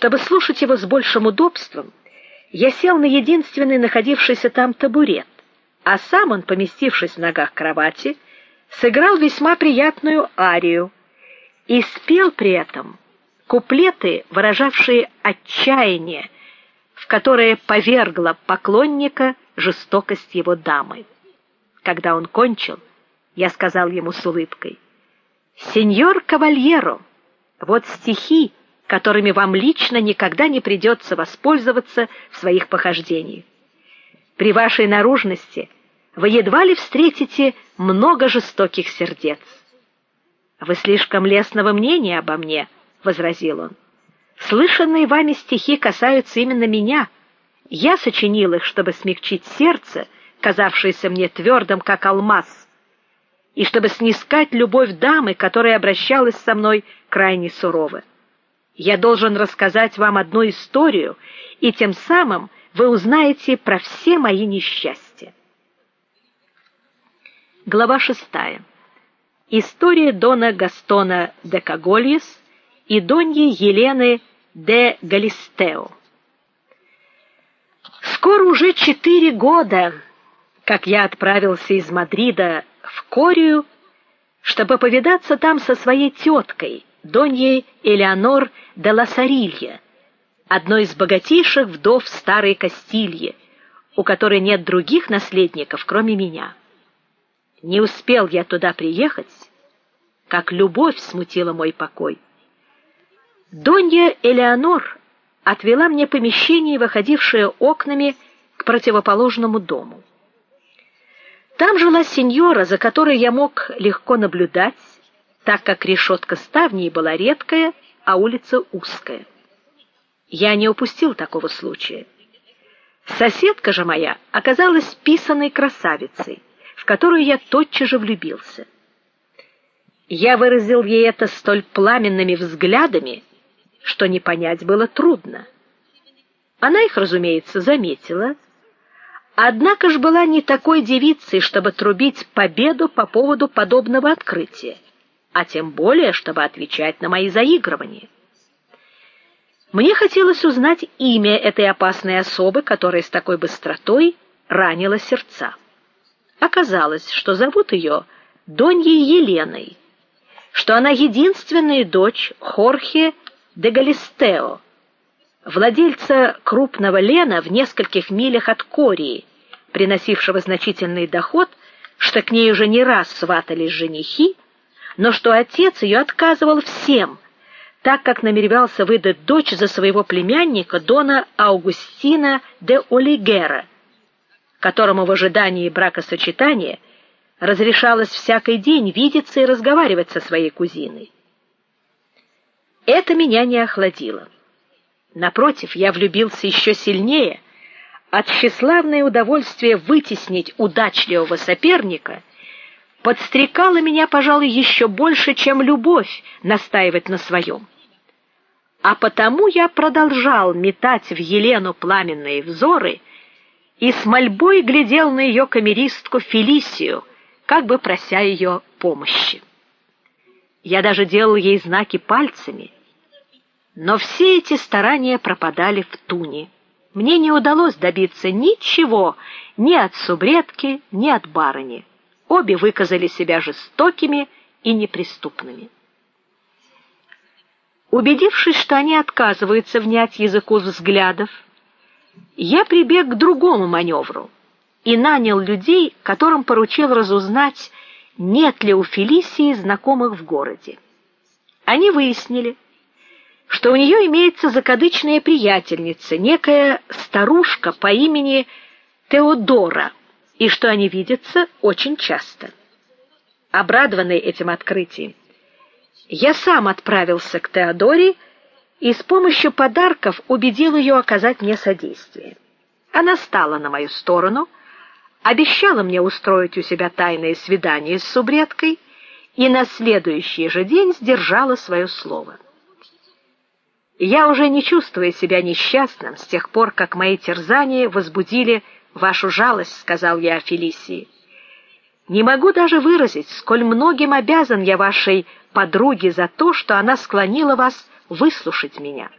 Чтобы слушать его с большим удобством, я сел на единственный находившийся там табурет, а сам он, поместившись в ногах кровати, сыграл весьма приятную арию и спел при этом куплеты, выражавшие отчаяние, в которое повергло поклонника жестокость его дамы. Когда он кончил, я сказал ему с улыбкой: "Сеньор Кавальеро, вот стихи, которыми вам лично никогда не придется воспользоваться в своих похождениях. При вашей наружности вы едва ли встретите много жестоких сердец. Вы слишком лестного мнения обо мне, возразил он. Слышанные вами стихи касаются именно меня. Я сочинил их, чтобы смягчить сердце, казавшееся мне твердым, как алмаз, и чтобы снискать любовь дамы, которая обращалась со мной крайне сурово. Я должен рассказать вам одну историю, и тем самым вы узнаете про все мои несчастья. Глава шестая. История дона Гастона де Кагольес и доньи Елены де Галистео. Скоро уже четыре года, как я отправился из Мадрида в Корию, чтобы повидаться там со своей теткой, доньей Элеонор де Ласарилья, одной из богатейших вдов старой Кастильи, у которой нет других наследников, кроме меня. Не успел я туда приехать, как любовь смутила мой покой. Донья Элеонор отвела мне помещение, выходившее окнами к противоположному дому. Там жила сеньора, за которой я мог легко наблюдать, так как решетка ставней была редкая, а улица узкая. Я не упустил такого случая. Соседка же моя оказалась писаной красавицей в которую я тотчас же влюбился. Я выразил ей это столь пламенными взглядами, что не понять было трудно. Она их, разумеется, заметила, однако ж была не такой девицей, чтобы трубить победу по поводу подобного открытия, а тем более, чтобы отвечать на мои заигрывания. Мне хотелось узнать имя этой опасной особы, которая с такой быстротой ранила сердца. Оказалось, что зовут ее Доньей Еленой, что она единственная дочь Хорхе де Галистео, владельца крупного лена в нескольких милях от Кории, приносившего значительный доход, что к ней уже не раз сватались женихи, но что отец ее отказывал всем, так как намеревался выдать дочь за своего племянника дона Аугустина де Олигера, которому в ожидании бракосочетания разрешалось всякий день видеться и разговаривать со своей кузиной. Это меня не охладило. Напротив, я влюбился еще сильнее от тщеславное удовольствие вытеснить удачливого соперника подстрекало меня, пожалуй, еще больше, чем любовь настаивать на своем. А потому я продолжал метать в Елену пламенные взоры и с мольбой глядел на ее камеристку Фелисию, как бы прося ее помощи. Я даже делал ей знаки пальцами, но все эти старания пропадали в туне. Мне не удалось добиться ничего ни от субредки, ни от барыни. Обе выказали себя жестокими и неприступными. Убедившись, что они отказываются внять языку взглядов, я прибег к другому маневру и нанял людей, которым поручил разузнать, нет ли у Фелисии знакомых в городе. Они выяснили, что у нее имеется закадычная приятельница, некая старушка по имени Теодора, и что они видятся очень часто. Обрадованный этим открытием, я сам отправился к Теодоре и с помощью подарков убедил ее оказать мне содействие. Она стала на мою сторону, обещала мне устроить у себя тайное свидание с субредкой и на следующий же день сдержала свое слово. Я уже не чувствую себя несчастным с тех пор, как мои терзания возбудили вашу жалость, сказал я Фелисии. Не могу даже выразить, сколь многим обязан я вашей подруге за то, что она склонила вас выслушать меня.